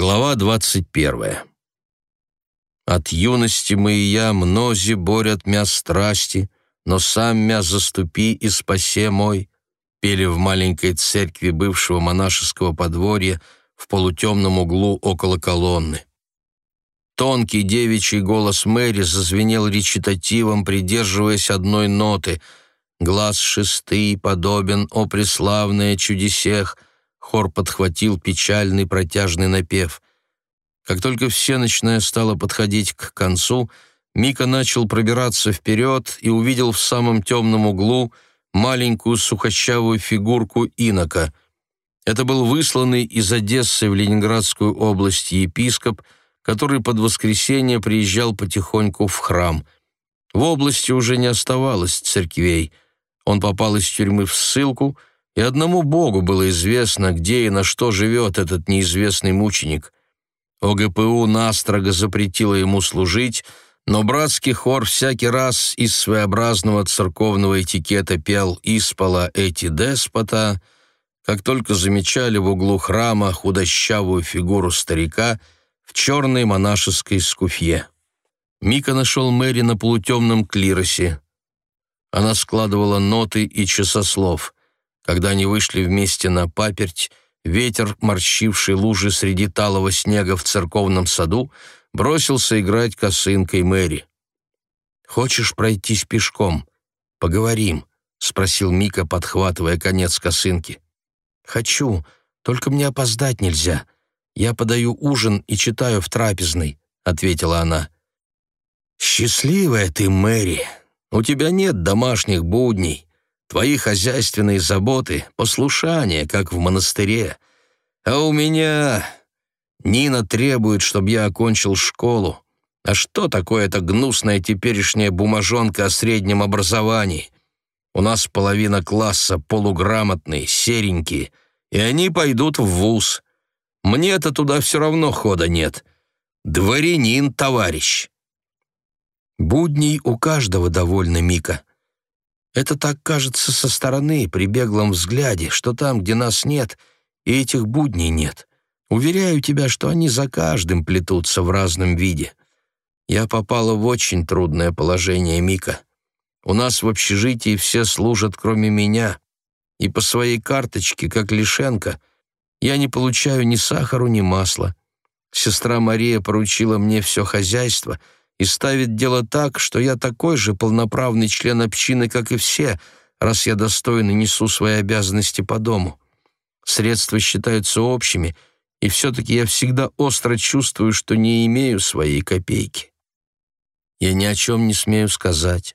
Глава 21. От юности мы и я мнози борят мя страсти, но сам мя заступи и спасе мой, пели в маленькой церкви бывшего монашеского подворья в полутемном углу около колонны. Тонкий девичий голос Мэри зазвенел речитативом, придерживаясь одной ноты. «Глаз шестый подобен, о преславное чудесех!» Хор подхватил печальный протяжный напев. Как только всеночная стала подходить к концу, Мика начал пробираться вперед и увидел в самом темном углу маленькую сухощавую фигурку инока. Это был высланный из Одессы в Ленинградскую область епископ, который под воскресенье приезжал потихоньку в храм. В области уже не оставалось церквей. Он попал из тюрьмы в ссылку — и одному Богу было известно, где и на что живет этот неизвестный мученик. ОГПУ настрого запретило ему служить, но братский хор всякий раз из своеобразного церковного этикета пел «Испола эти деспота», как только замечали в углу храма худощавую фигуру старика в черной монашеской скуфье. Мика нашел Мэри на полутемном клиросе. Она складывала ноты и часослов. Когда они вышли вместе на паперть, ветер, морщивший лужи среди талого снега в церковном саду, бросился играть косынкой Мэри. «Хочешь пройтись пешком? Поговорим», — спросил Мика, подхватывая конец косынки. «Хочу, только мне опоздать нельзя. Я подаю ужин и читаю в трапезной», — ответила она. «Счастливая ты, Мэри. У тебя нет домашних будней. Твои хозяйственные заботы — послушание, как в монастыре. А у меня... Нина требует, чтобы я окончил школу. А что такое эта гнусная теперешняя бумажонка о среднем образовании? У нас половина класса полуграмотные, серенькие, и они пойдут в вуз. Мне-то туда все равно хода нет. Дворянин, товарищ. Будней у каждого довольно, Мика. Это так кажется со стороны, при беглом взгляде, что там, где нас нет, и этих будней нет. Уверяю тебя, что они за каждым плетутся в разном виде. Я попала в очень трудное положение, Мика. У нас в общежитии все служат, кроме меня. И по своей карточке, как Лишенко, я не получаю ни сахару, ни масла. Сестра Мария поручила мне все хозяйство — и ставит дело так, что я такой же полноправный член общины, как и все, раз я достойно несу свои обязанности по дому. Средства считаются общими, и все-таки я всегда остро чувствую, что не имею своей копейки. Я ни о чем не смею сказать.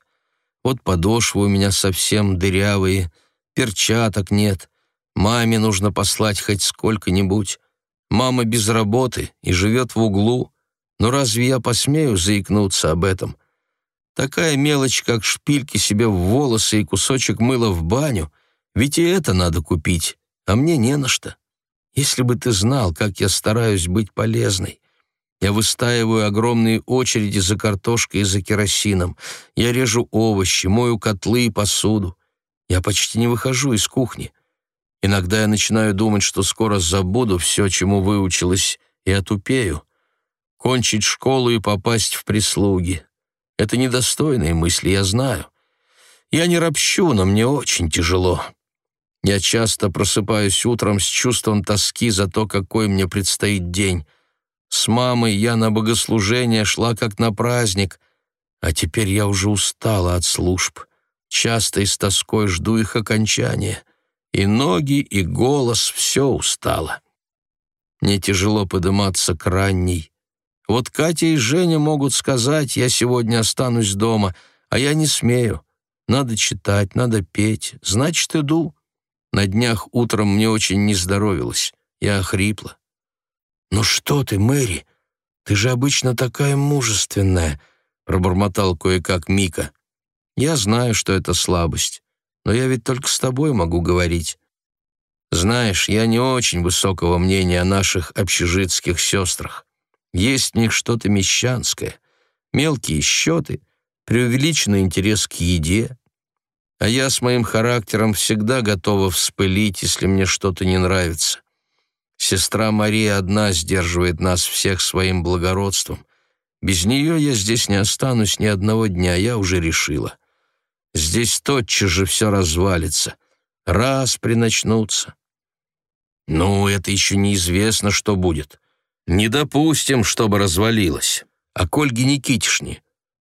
Вот подошвы у меня совсем дырявые, перчаток нет, маме нужно послать хоть сколько-нибудь. Мама без работы и живет в углу, но разве я посмею заикнуться об этом? Такая мелочь, как шпильки себе в волосы и кусочек мыла в баню, ведь и это надо купить, а мне не на что. Если бы ты знал, как я стараюсь быть полезной. Я выстаиваю огромные очереди за картошкой и за керосином. Я режу овощи, мою котлы и посуду. Я почти не выхожу из кухни. Иногда я начинаю думать, что скоро забуду все, чему выучилась, и отупею кончить школу и попасть в прислуги. Это недостойные мысли, я знаю. Я не ропщу, но мне очень тяжело. Я часто просыпаюсь утром с чувством тоски за то, какой мне предстоит день. С мамой я на богослужение шла как на праздник, а теперь я уже устала от служб. Часто и с тоской жду их окончания. И ноги, и голос — все устало. Мне тяжело подниматься к ранней, вот Катя и Женя могут сказать, я сегодня останусь дома, а я не смею. Надо читать, надо петь, значит, иду. На днях утром мне очень не здоровилось, я охрипла. «Ну что ты, Мэри, ты же обычно такая мужественная», — пробормотал кое-как Мика. «Я знаю, что это слабость, но я ведь только с тобой могу говорить. Знаешь, я не очень высокого мнения о наших общежитских сестрах. Есть в них что-то мещанское, мелкие счеты, преувеличенный интерес к еде. А я с моим характером всегда готова вспылить, если мне что-то не нравится. Сестра Мария одна сдерживает нас всех своим благородством. Без нее я здесь не останусь ни одного дня, я уже решила. Здесь тотчас же все развалится. Раз приначнутся. Ну, это еще неизвестно, что будет. Не допустим, чтобы развалилось. А к Ольге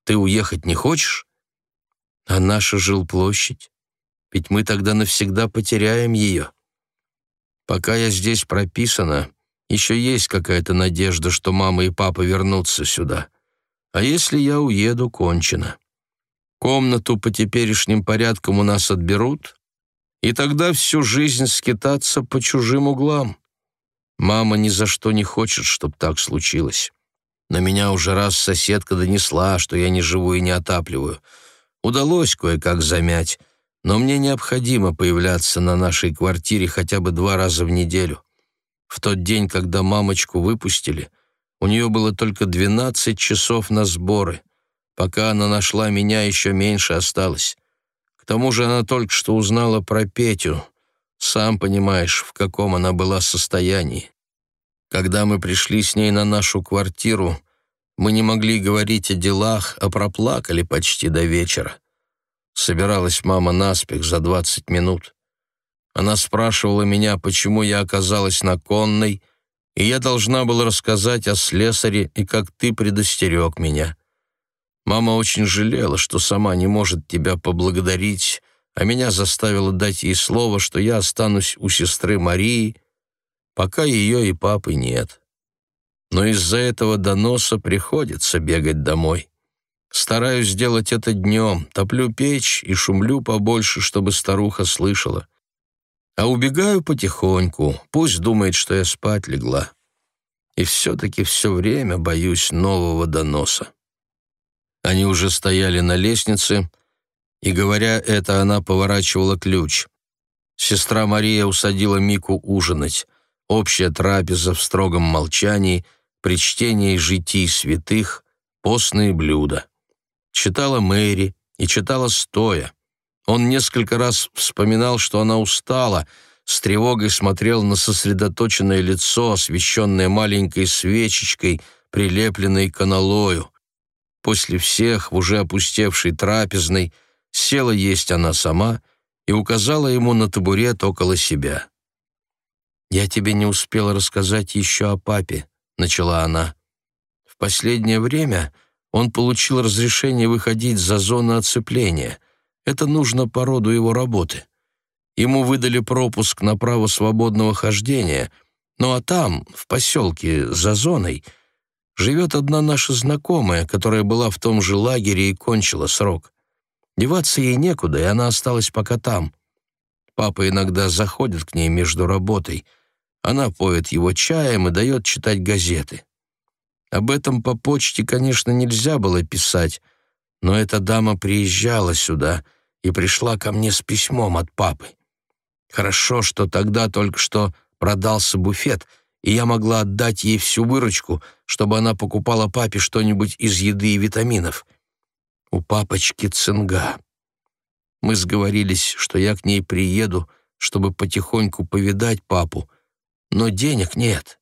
ты уехать не хочешь? А наша жилплощадь? Ведь мы тогда навсегда потеряем ее. Пока я здесь прописана, еще есть какая-то надежда, что мама и папа вернутся сюда. А если я уеду, кончено. Комнату по теперешним порядкам у нас отберут, и тогда всю жизнь скитаться по чужим углам. Мама ни за что не хочет, чтобы так случилось. На меня уже раз соседка донесла, что я не живу и не отапливаю. Удалось кое-как замять, но мне необходимо появляться на нашей квартире хотя бы два раза в неделю. В тот день, когда мамочку выпустили, у нее было только 12 часов на сборы. Пока она нашла меня, еще меньше осталось. К тому же она только что узнала про Петю. Сам понимаешь, в каком она была состоянии. Когда мы пришли с ней на нашу квартиру, мы не могли говорить о делах, а проплакали почти до вечера. Собиралась мама наспех за двадцать минут. Она спрашивала меня, почему я оказалась на конной, и я должна была рассказать о слесаре и как ты предостерег меня. Мама очень жалела, что сама не может тебя поблагодарить, а меня заставила дать ей слово, что я останусь у сестры Марии, пока ее и папы нет. Но из-за этого доноса приходится бегать домой. Стараюсь сделать это днем, топлю печь и шумлю побольше, чтобы старуха слышала. А убегаю потихоньку, пусть думает, что я спать легла. И все-таки все время боюсь нового доноса. Они уже стояли на лестнице, и, говоря это, она поворачивала ключ. Сестра Мария усадила Мику ужинать. Общая трапеза в строгом молчании, при чтении житий святых, постные блюда читала Мэри и читала стоя. Он несколько раз вспоминал, что она устала, с тревогой смотрел на сосредоточенное лицо, освещенное маленькой свечечкой, прилепленной к аналою. После всех, в уже опустевшей трапезной, села есть она сама и указала ему на табурет около себя. «Я тебе не успела рассказать еще о папе», — начала она. «В последнее время он получил разрешение выходить за зону оцепления. Это нужно по роду его работы. Ему выдали пропуск на право свободного хождения, ну а там, в поселке, за зоной, живет одна наша знакомая, которая была в том же лагере и кончила срок. Деваться ей некуда, и она осталась пока там. Папа иногда заходит к ней между работой. Она поет его чаем и дает читать газеты. Об этом по почте, конечно, нельзя было писать, но эта дама приезжала сюда и пришла ко мне с письмом от папы. Хорошо, что тогда только что продался буфет, и я могла отдать ей всю выручку, чтобы она покупала папе что-нибудь из еды и витаминов. У папочки цинга. Мы сговорились, что я к ней приеду, чтобы потихоньку повидать папу, но денег нет.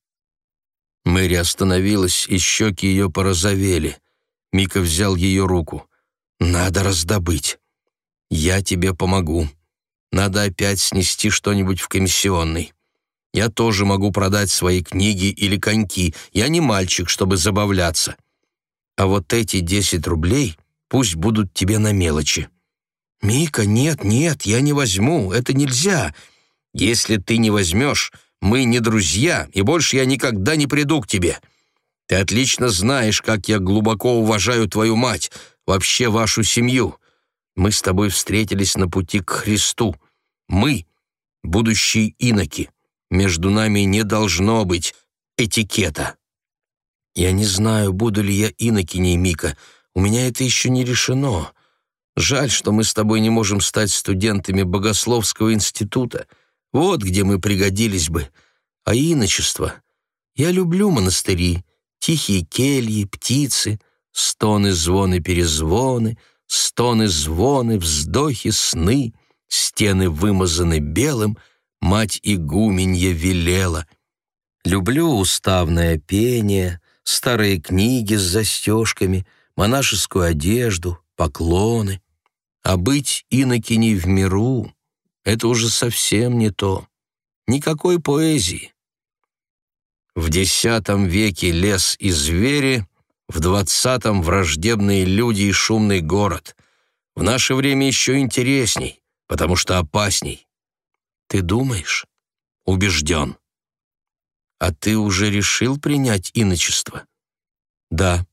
Мэри остановилась, и щеки ее порозовели. Мика взял ее руку. «Надо раздобыть. Я тебе помогу. Надо опять снести что-нибудь в комиссионный. Я тоже могу продать свои книги или коньки. Я не мальчик, чтобы забавляться. А вот эти десять рублей пусть будут тебе на мелочи». «Мика, нет, нет, я не возьму, это нельзя. Если ты не возьмешь, мы не друзья, и больше я никогда не приду к тебе. Ты отлично знаешь, как я глубоко уважаю твою мать, вообще вашу семью. Мы с тобой встретились на пути к Христу. Мы — будущие иноки. Между нами не должно быть этикета. Я не знаю, буду ли я инокиней, Мика. У меня это еще не решено. Жаль, что мы с тобой не можем стать студентами Богословского института — вот где мы пригодились бы. А иночество? Я люблю монастыри, тихие кельи, птицы, стоны, звоны, перезвоны, стоны, звоны, вздохи, сны, стены вымазаны белым, мать игуменья велела. Люблю уставное пение, старые книги с застежками, монашескую одежду, поклоны. А быть инокиней в миру — это уже совсем не то. Никакой поэзии. В X веке лес и звери, в XX враждебные люди и шумный город. В наше время еще интересней, потому что опасней. Ты думаешь? Убежден. А ты уже решил принять иночество? Да,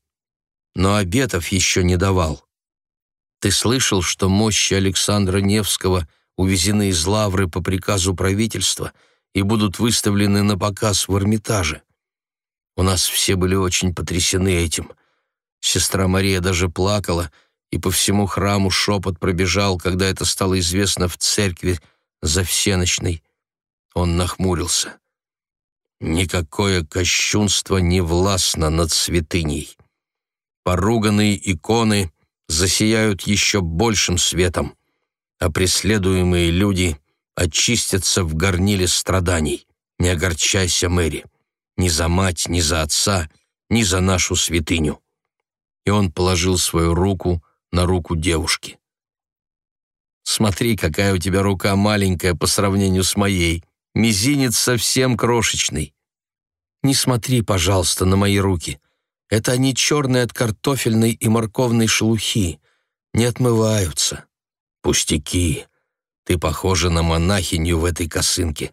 но обетов еще не давал. Ты слышал, что мощи Александра Невского увезены из Лавры по приказу правительства и будут выставлены на показ в Эрмитаже? У нас все были очень потрясены этим. Сестра Мария даже плакала, и по всему храму шепот пробежал, когда это стало известно в церкви за всеночной. Он нахмурился. Никакое кощунство не властно над святыней. Поруганные иконы засияют еще большим светом, а преследуемые люди очистятся в горниле страданий. Не огорчайся, Мэри, ни за мать, ни за отца, ни за нашу святыню. И он положил свою руку на руку девушки. «Смотри, какая у тебя рука маленькая по сравнению с моей», Мизинец совсем крошечный. Не смотри, пожалуйста, на мои руки. Это они черные от картофельной и морковной шелухи. Не отмываются. Пустяки. Ты похожа на монахиню в этой косынке.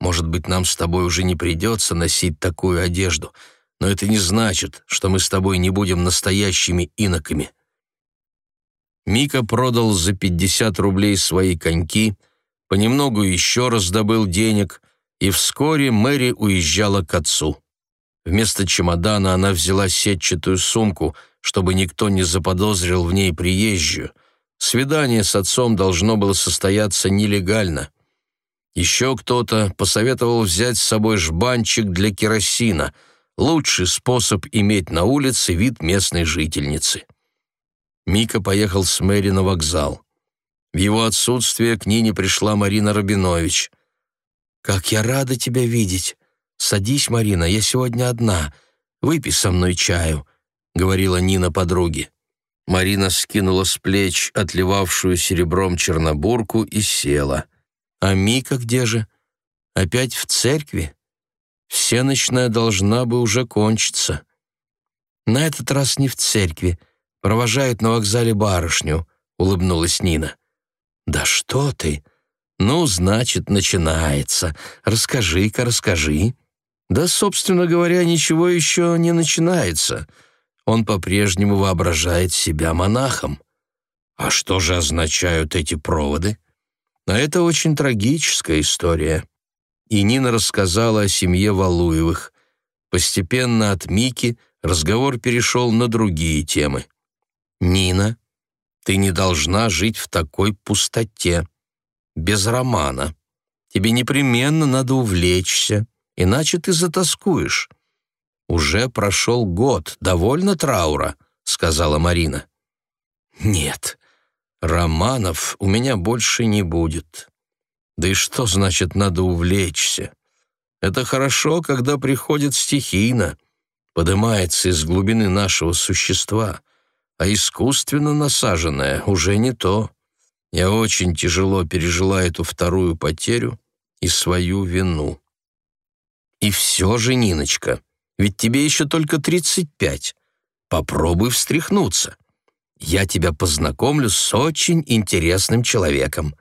Может быть, нам с тобой уже не придется носить такую одежду, но это не значит, что мы с тобой не будем настоящими иноками. Мика продал за 50 рублей свои коньки — понемногу еще раз добыл денег, и вскоре Мэри уезжала к отцу. Вместо чемодана она взяла сетчатую сумку, чтобы никто не заподозрил в ней приезжую. Свидание с отцом должно было состояться нелегально. Еще кто-то посоветовал взять с собой жбанчик для керосина, лучший способ иметь на улице вид местной жительницы. Мика поехал с Мэри на вокзал. В его отсутствие к Нине пришла Марина Рабинович. «Как я рада тебя видеть! Садись, Марина, я сегодня одна. Выпей со мной чаю», — говорила Нина подруге. Марина скинула с плеч отливавшую серебром чернобурку и села. «А Мика где же? Опять в церкви? Всеночная должна бы уже кончиться». «На этот раз не в церкви. Провожают на вокзале барышню», — улыбнулась Нина. «Да что ты? Ну, значит, начинается. Расскажи-ка, расскажи». Да, собственно говоря, ничего еще не начинается. Он по-прежнему воображает себя монахом. А что же означают эти проводы? А это очень трагическая история. И Нина рассказала о семье Валуевых. Постепенно от Мики разговор перешел на другие темы. Нина ты не должна жить в такой пустоте, без романа. Тебе непременно надо увлечься, иначе ты затаскуешь. Уже прошел год, довольно траура, сказала Марина. Нет, романов у меня больше не будет. Да и что значит надо увлечься? Это хорошо, когда приходит стихийно, поднимается из глубины нашего существа а искусственно насаженное уже не то. Я очень тяжело пережила эту вторую потерю и свою вину. И все же, Ниночка, ведь тебе еще только тридцать пять. Попробуй встряхнуться. Я тебя познакомлю с очень интересным человеком.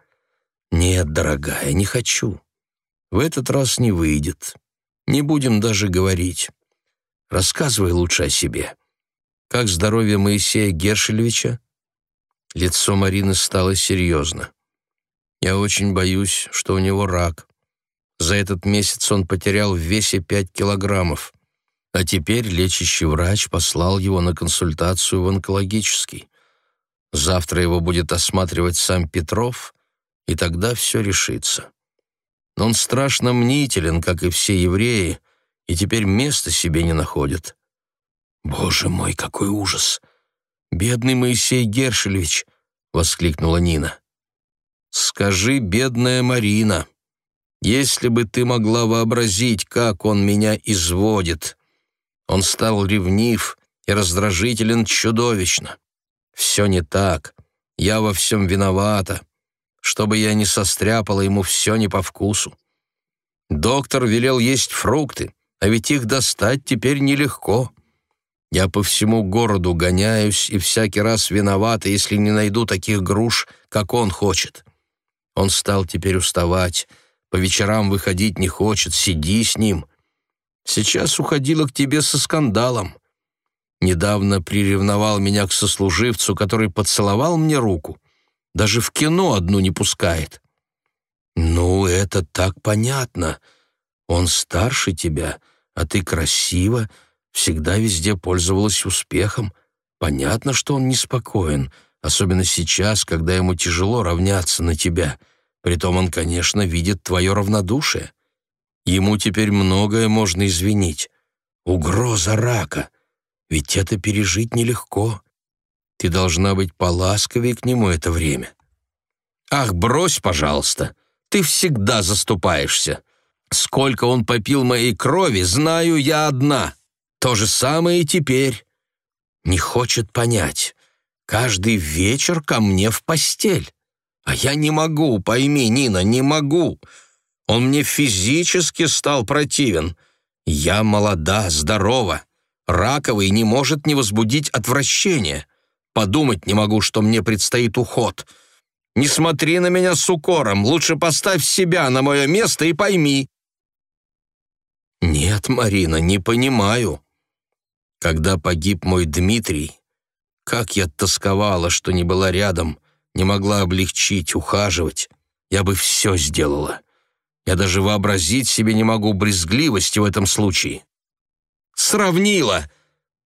Нет, дорогая, не хочу. В этот раз не выйдет. Не будем даже говорить. Рассказывай лучше о себе. Как здоровье Моисея Гершелевича?» Лицо Марины стало серьезно. «Я очень боюсь, что у него рак. За этот месяц он потерял в весе пять килограммов, а теперь лечащий врач послал его на консультацию в онкологический. Завтра его будет осматривать сам Петров, и тогда все решится. Но он страшно мнителен, как и все евреи, и теперь места себе не находит. «Боже мой, какой ужас! Бедный Моисей Гершелевич!» — воскликнула Нина. «Скажи, бедная Марина!» Если бы ты могла вообразить, как он меня изводит. Он стал ревнив и раздражителен чудовищно. Все не так. Я во всем виновата. Чтобы я не состряпала ему все не по вкусу. Доктор велел есть фрукты, а ведь их достать теперь нелегко. Я по всему городу гоняюсь и всякий раз виноват, если не найду таких груш, как он хочет. Он стал теперь уставать, по вечерам выходить не хочет, сиди с ним. Сейчас уходила к тебе со скандалом. Недавно приревновал меня к сослуживцу, который поцеловал мне руку. Даже в кино одну не пускает. Ну, это так понятно. Он старше тебя, а ты красива, всегда везде пользовалась успехом. Понятно, что он неспокоен, особенно сейчас, когда ему тяжело равняться на тебя. Притом он, конечно, видит твое равнодушие. Ему теперь многое можно извинить. Угроза рака. Ведь это пережить нелегко. Ты должна быть поласковее к нему это время. Ах, брось, пожалуйста. Ты всегда заступаешься. Сколько он попил моей крови, знаю я одна. То же самое и теперь. Не хочет понять. Каждый вечер ко мне в постель. А я не могу, пойми, Нина, не могу. Он мне физически стал противен. Я молода, здорова. Раковый не может не возбудить отвращение. Подумать не могу, что мне предстоит уход. Не смотри на меня с укором, лучше поставь себя на мое место и пойми. Нет, Марина, не понимаю. Когда погиб мой Дмитрий, как я тосковала, что не была рядом, не могла облегчить, ухаживать. Я бы все сделала. Я даже вообразить себе не могу брезгливости в этом случае. Сравнила.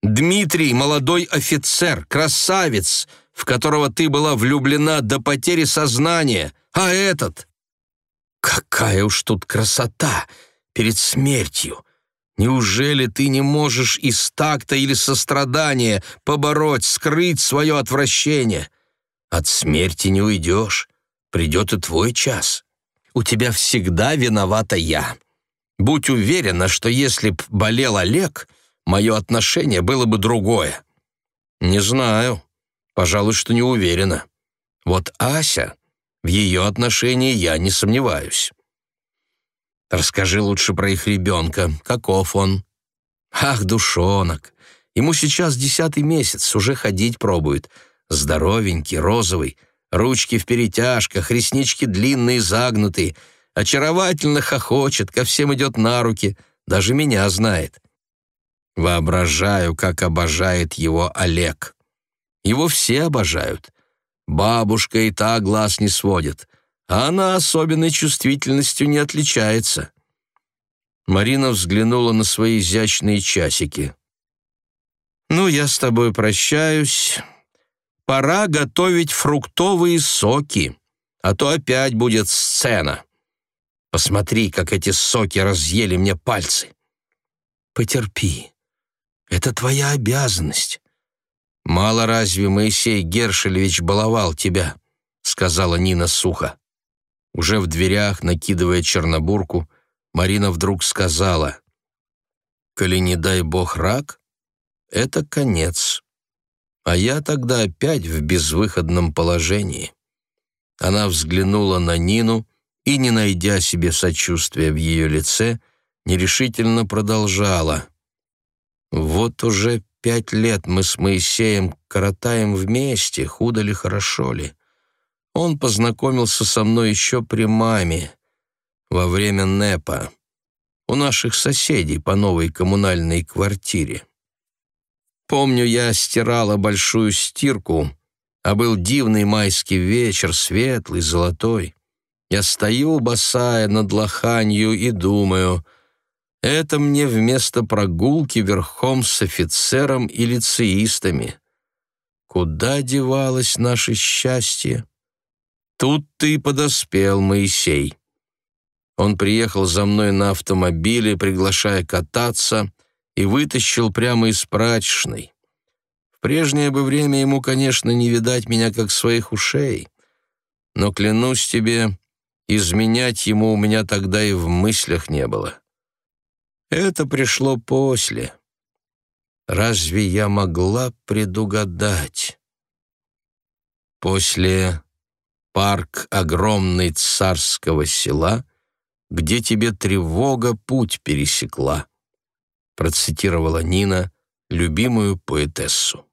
Дмитрий — молодой офицер, красавец, в которого ты была влюблена до потери сознания, а этот... Какая уж тут красота перед смертью! Неужели ты не можешь из такта или сострадания побороть, скрыть свое отвращение? От смерти не уйдешь, придет и твой час. У тебя всегда виновата я. Будь уверена, что если б болел Олег, мое отношение было бы другое. Не знаю. Пожалуй, что не уверена. Вот Ася, в ее отношении я не сомневаюсь. Расскажи лучше про их ребенка. Каков он? Ах, душонок. Ему сейчас десятый месяц, уже ходить пробует. Здоровенький, розовый, ручки в перетяжках, реснички длинные, загнутые. Очаровательно хохочет, ко всем идет на руки, даже меня знает. Воображаю, как обожает его Олег. Его все обожают. Бабушка и та глаз не сводит а она особенной чувствительностью не отличается. Марина взглянула на свои изящные часики. «Ну, я с тобой прощаюсь. Пора готовить фруктовые соки, а то опять будет сцена. Посмотри, как эти соки разъели мне пальцы. Потерпи. Это твоя обязанность. Мало разве Моисей Гершелевич баловал тебя?» — сказала Нина сухо. Уже в дверях, накидывая чернобурку, Марина вдруг сказала, «Коли не дай бог рак, это конец. А я тогда опять в безвыходном положении». Она взглянула на Нину и, не найдя себе сочувствия в ее лице, нерешительно продолжала. «Вот уже пять лет мы с Моисеем коротаем вместе, худо ли, хорошо ли. Он познакомился со мной еще при маме, во время НЭПа, у наших соседей по новой коммунальной квартире. Помню, я стирала большую стирку, а был дивный майский вечер, светлый, золотой. Я стою, босая над лоханью, и думаю, это мне вместо прогулки верхом с офицером и лицеистами. Куда девалось наше счастье? Тут ты подоспел, Моисей. Он приехал за мной на автомобиле, приглашая кататься, и вытащил прямо из прачечной. В прежнее бы время ему, конечно, не видать меня как своих ушей, но, клянусь тебе, Изменять ему у меня тогда и в мыслях не было. Это пришло после. Разве я могла предугадать? После парк огромный царского села, где тебе тревога путь пересекла, процитировала Нина любимую поэтессу.